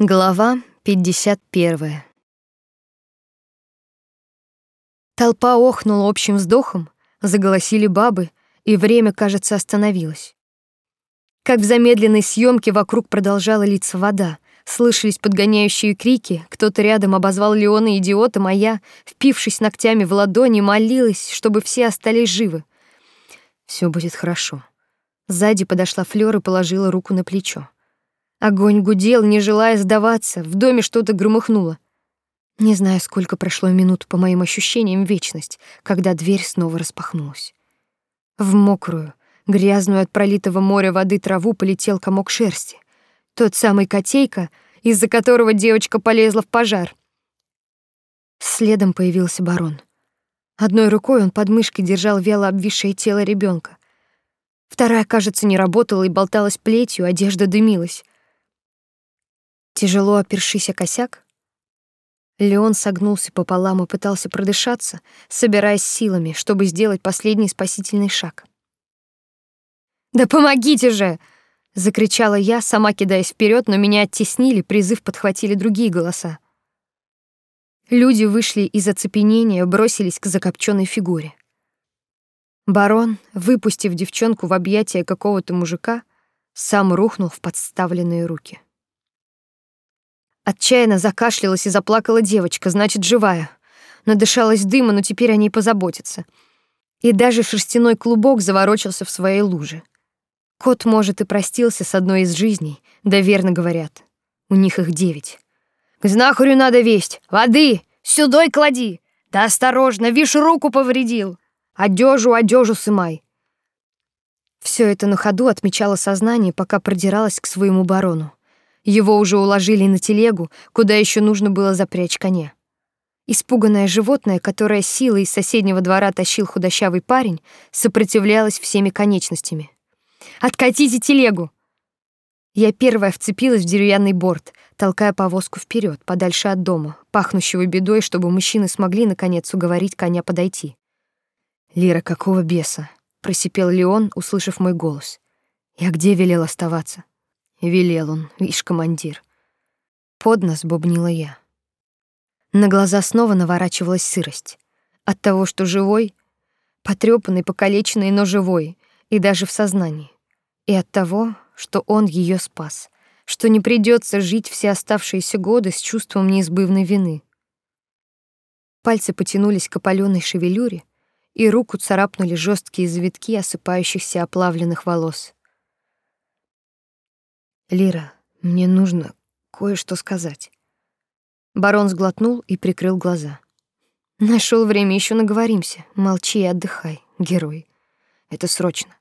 Глава 51. Толпа охнула общим вздохом, заголосили бабы, и время, кажется, остановилось. Как в замедленной съемке вокруг продолжала литься вода, слышались подгоняющие крики, кто-то рядом обозвал Леона идиотом, а я, впившись ногтями в ладони, молилась, чтобы все остались живы. Все будет хорошо. Сзади подошла Флёр и положила руку на плечо. Огонь гудел, не желая сдаваться, в доме что-то громыхнуло. Не знаю, сколько прошло минут по моим ощущениям вечность, когда дверь снова распахнулась. В мокрую, грязную от пролитого моря воды траву полетел комок шерсти. Тот самый котейка, из-за которого девочка полезла в пожар. Следом появился барон. Одной рукой он под мышкой держал вяло обвисшее тело ребенка. Вторая, кажется, не работала и болталась плетью, одежда дымилась. Тяжело опершись о косяк, Леон согнулся пополам и пытался продышаться, собираясь силами, чтобы сделать последний спасительный шаг. «Да помогите же!» — закричала я, сама кидаясь вперед, но меня оттеснили, призыв подхватили другие голоса. Люди вышли из оцепенения, бросились к закопченной фигуре. Барон, выпустив девчонку в объятия какого-то мужика, сам рухнул в подставленные руки. Отчаянно закашлялась и заплакала девочка, значит, живая. Надышалась дыма, но теперь о ней позаботятся. И даже шерстяной клубок заворочился в своей луже. Кот, может, и простился с одной из жизней, да верно говорят. У них их девять. К знахарю надо весть. Воды! Сюдой клади! Да осторожно, вишь, руку повредил. Одежу, одежу сымай. Все это на ходу отмечало сознание, пока продиралась к своему барону. Его уже уложили на телегу, куда еще нужно было запрячь коня. Испуганное животное, которое силой из соседнего двора тащил худощавый парень, сопротивлялось всеми конечностями. «Откатите телегу!» Я первая вцепилась в деревянный борт, толкая повозку вперед, подальше от дома, пахнущего бедой, чтобы мужчины смогли наконец уговорить коня подойти. «Лира, какого беса?» — просипел Леон, услышав мой голос. «Я где велел оставаться?» Велел он, вишь, командир. Под нос бубнила я. На глаза снова наворачивалась сырость. От того, что живой, потрёпанный, покалеченный, но живой, и даже в сознании. И от того, что он ее спас, что не придется жить все оставшиеся годы с чувством неизбывной вины. Пальцы потянулись к опалённой шевелюре, и руку царапнули жесткие завитки осыпающихся оплавленных волос. Лира, мне нужно кое-что сказать. Барон сглотнул и прикрыл глаза. Нашел время, еще наговоримся. Молчи и отдыхай, герой. Это срочно.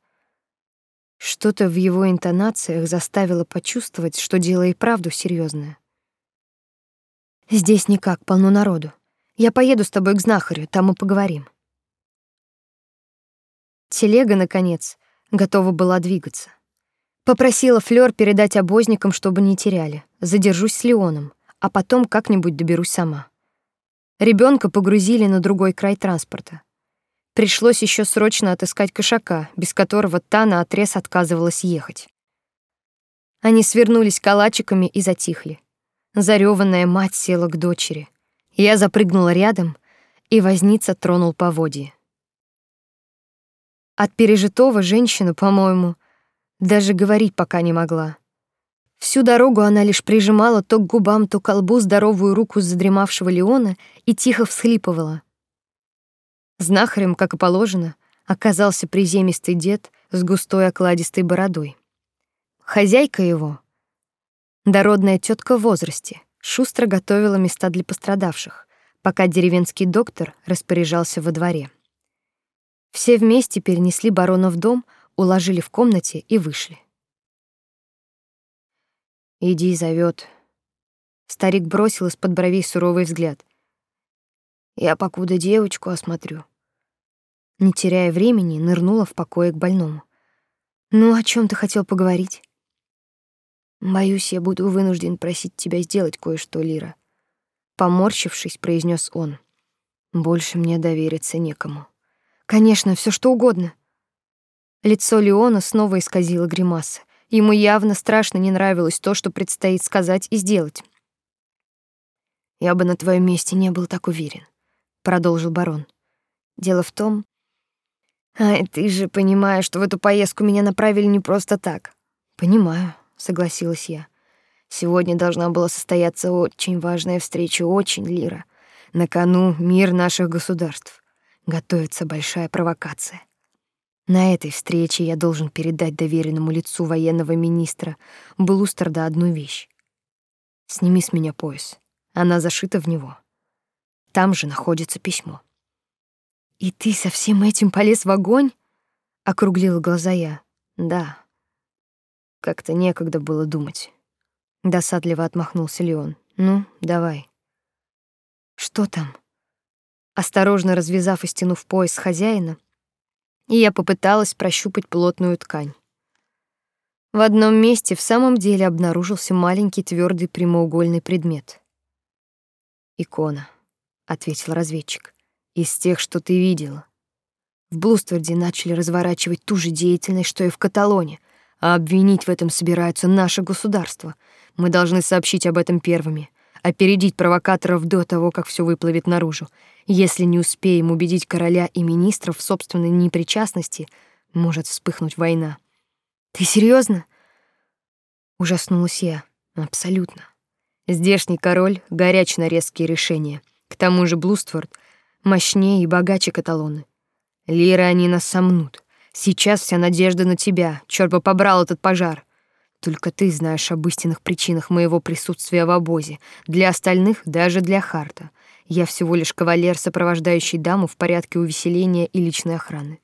Что-то в его интонациях заставило почувствовать, что дело и правду серьезное. Здесь никак, полно народу. Я поеду с тобой к знахарю, там мы поговорим. Телега наконец готова была двигаться. Попросила Флёр передать обозникам, чтобы не теряли. Задержусь с Леоном, а потом как-нибудь доберусь сама. Ребенка погрузили на другой край транспорта. Пришлось еще срочно отыскать кошака, без которого та наотрез отказывалась ехать. Они свернулись калачиками и затихли. Зареванная мать села к дочери. Я запрыгнула рядом, и возница тронул поводье. От пережитого женщину, по-моему, даже говорить пока не могла. Всю дорогу она лишь прижимала то к губам, то к колбу здоровую руку задремавшего Леона и тихо всхлипывала. Знахарем, как и положено, оказался приземистый дед с густой окладистой бородой. Хозяйка его, дородная тетка в возрасте, шустро готовила места для пострадавших, пока деревенский доктор распоряжался во дворе. Все вместе перенесли барона в дом, уложили в комнате и вышли. «Иди, зовет. Старик бросил из-под бровей суровый взгляд. «Я покуда девочку осмотрю». Не теряя времени, нырнула в покое к больному. «Ну, о чем ты хотел поговорить?» «Боюсь, я буду вынужден просить тебя сделать кое-что, Лира», — поморщившись, произнес он. «Больше мне довериться некому». «Конечно, все что угодно». Лицо Леона снова исказило гримаса. Ему явно страшно не нравилось то, что предстоит сказать и сделать. «Я бы на твоем месте не был так уверен», — продолжил барон. «Дело в том... А ты же понимаешь, что в эту поездку меня направили не просто так». «Понимаю», — согласилась я. «Сегодня должна была состояться очень важная встреча, очень, Лира. На кону мир наших государств. Готовится большая провокация. На этой встрече я должен передать доверенному лицу военного министра Блустерда одну вещь. Сними с меня пояс. Она зашита в него. Там же находится письмо. И ты со всем этим полез в огонь? округлила глаза я. Да. Как-то некогда было думать. Досадливо отмахнулся Леон. Ну, давай. Что там? Осторожно развязав и стянув пояс хозяина, и я попыталась прощупать плотную ткань. В одном месте в самом деле обнаружился маленький твердый прямоугольный предмет. Икона, ответил разведчик. Из тех, что ты видела. В Блустверде начали разворачивать ту же деятельность, что и в Каталоне, а обвинить в этом собираются наше государство. Мы должны сообщить об этом первыми опередить провокаторов до того, как все выплывет наружу. Если не успеем убедить короля и министров в собственной непричастности, может вспыхнуть война. Ты серьезно? Ужаснулась я. Абсолютно. Здешний король горяч резкие решения. К тому же Блустфорд мощнее и богаче Каталоны. Лиры они нас сомнут. Сейчас вся надежда на тебя. Чёрт бы побрал этот пожар. Только ты знаешь об истинных причинах моего присутствия в обозе. Для остальных, даже для Харта, я всего лишь кавалер, сопровождающий даму в порядке увеселения и личной охраны.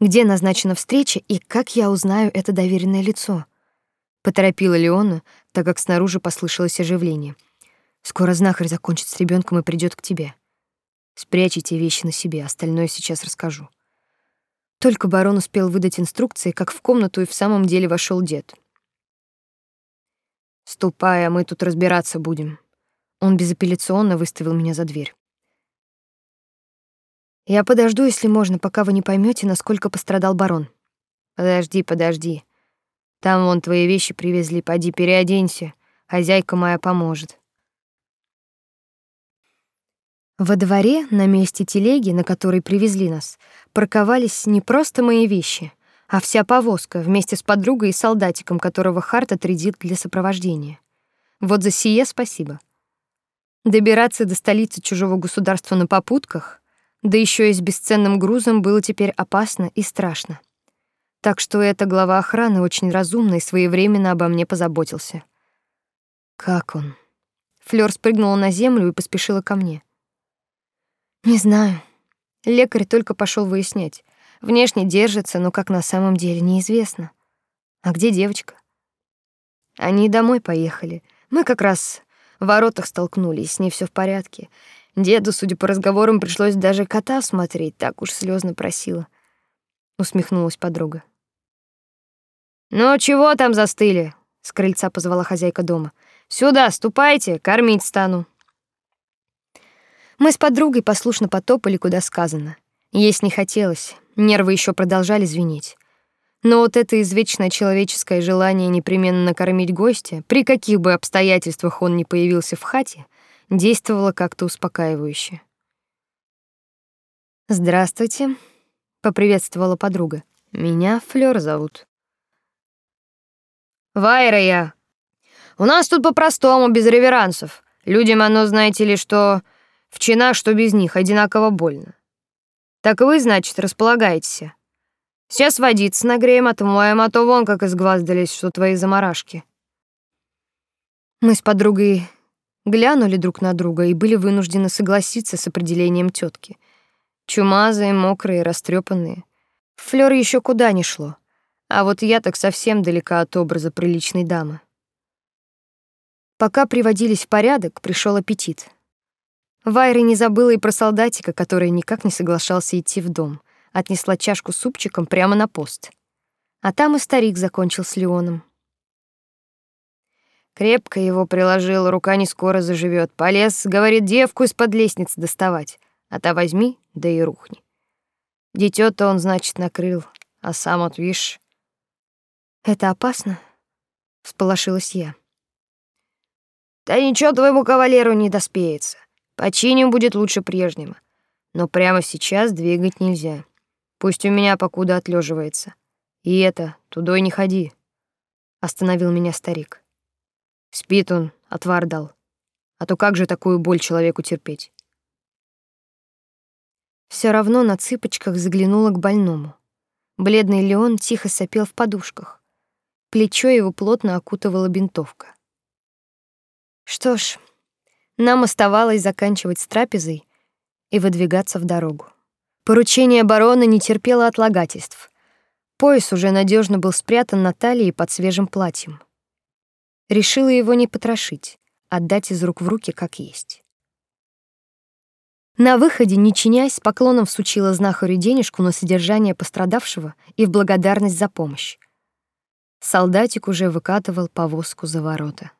Где назначена встреча и как я узнаю это доверенное лицо? Поторопила Леона, так как снаружи послышалось оживление. Скоро знахарь закончит с ребенком и придет к тебе. Спрячьте вещи на себе, остальное сейчас расскажу. Только барон успел выдать инструкции, как в комнату и в самом деле вошел дед. «Ступай, а мы тут разбираться будем». Он безапелляционно выставил меня за дверь. «Я подожду, если можно, пока вы не поймете, насколько пострадал барон». «Подожди, подожди. Там вон твои вещи привезли, поди переоденься. Хозяйка моя поможет». Во дворе, на месте телеги, на которой привезли нас, парковались не просто мои вещи, а вся повозка вместе с подругой и солдатиком, которого Харт отрядил для сопровождения. Вот за сие спасибо. Добираться до столицы чужого государства на попутках, да еще и с бесценным грузом, было теперь опасно и страшно. Так что эта глава охраны очень разумно и своевременно обо мне позаботился. Как он? Флёр спрыгнула на землю и поспешила ко мне. Не знаю. Лекарь только пошел выяснять. Внешне держится, но как на самом деле неизвестно. А где девочка? Они домой поехали. Мы как раз в воротах столкнулись, с ней все в порядке. Деду, судя по разговорам, пришлось даже кота смотреть, так уж слезно просила. Усмехнулась подруга. «Ну чего там застыли?» — с крыльца позвала хозяйка дома. «Сюда, ступайте, кормить стану». Мы с подругой послушно потопали, куда сказано. Есть не хотелось, нервы еще продолжали звенеть. Но вот это извечное человеческое желание непременно накормить гостя, при каких бы обстоятельствах он ни появился в хате, действовало как-то успокаивающе. «Здравствуйте», — поприветствовала подруга. «Меня Флёр зовут». «Вайра я. У нас тут по-простому, без реверансов. Людям оно, знаете ли, что в чинах, что без них, одинаково больно. Так вы, значит, располагаетесь. Сейчас водиться нагреем, отмоем, а то вон как изгваздались, что твои заморашки. Мы с подругой глянули друг на друга и были вынуждены согласиться с определением тетки. Чумазые, мокрые, растрепанные. Флёр еще куда ни шло. А вот я так совсем далека от образа приличной дамы. Пока приводились в порядок, пришел аппетит. Вайра не забыла и про солдатика, который никак не соглашался идти в дом. Отнесла чашку с супчиком прямо на пост. А там и старик закончил с Леоном. Крепко его приложил, рука не скоро заживет. Полез, говорит, девку из-под лестницы доставать. А та возьми, да и рухни. Дитё-то он, значит, накрыл, а сам вот, видишь, Это опасно? всполошилась я. Да ничего твоему кавалеру не доспеется. Починим будет лучше прежнего. Но прямо сейчас двигать нельзя. Пусть у меня покуда отлеживается. И это, тудой не ходи. Остановил меня старик. Спит он, отвар дал. А то как же такую боль человеку терпеть? Все равно на цыпочках заглянула к больному. Бледный Леон тихо сопел в подушках. Плечо его плотно окутывала бинтовка. Что ж, нам оставалось заканчивать с трапезой и выдвигаться в дорогу. Поручение барона не терпело отлагательств. Пояс уже надежно был спрятан на талии под свежим платьем. Решила его не потрошить, отдать из рук в руки как есть. На выходе, не чинясь, с поклоном всучила знахарю денежку на содержание пострадавшего и в благодарность за помощь. Солдатик уже выкатывал повозку за ворота.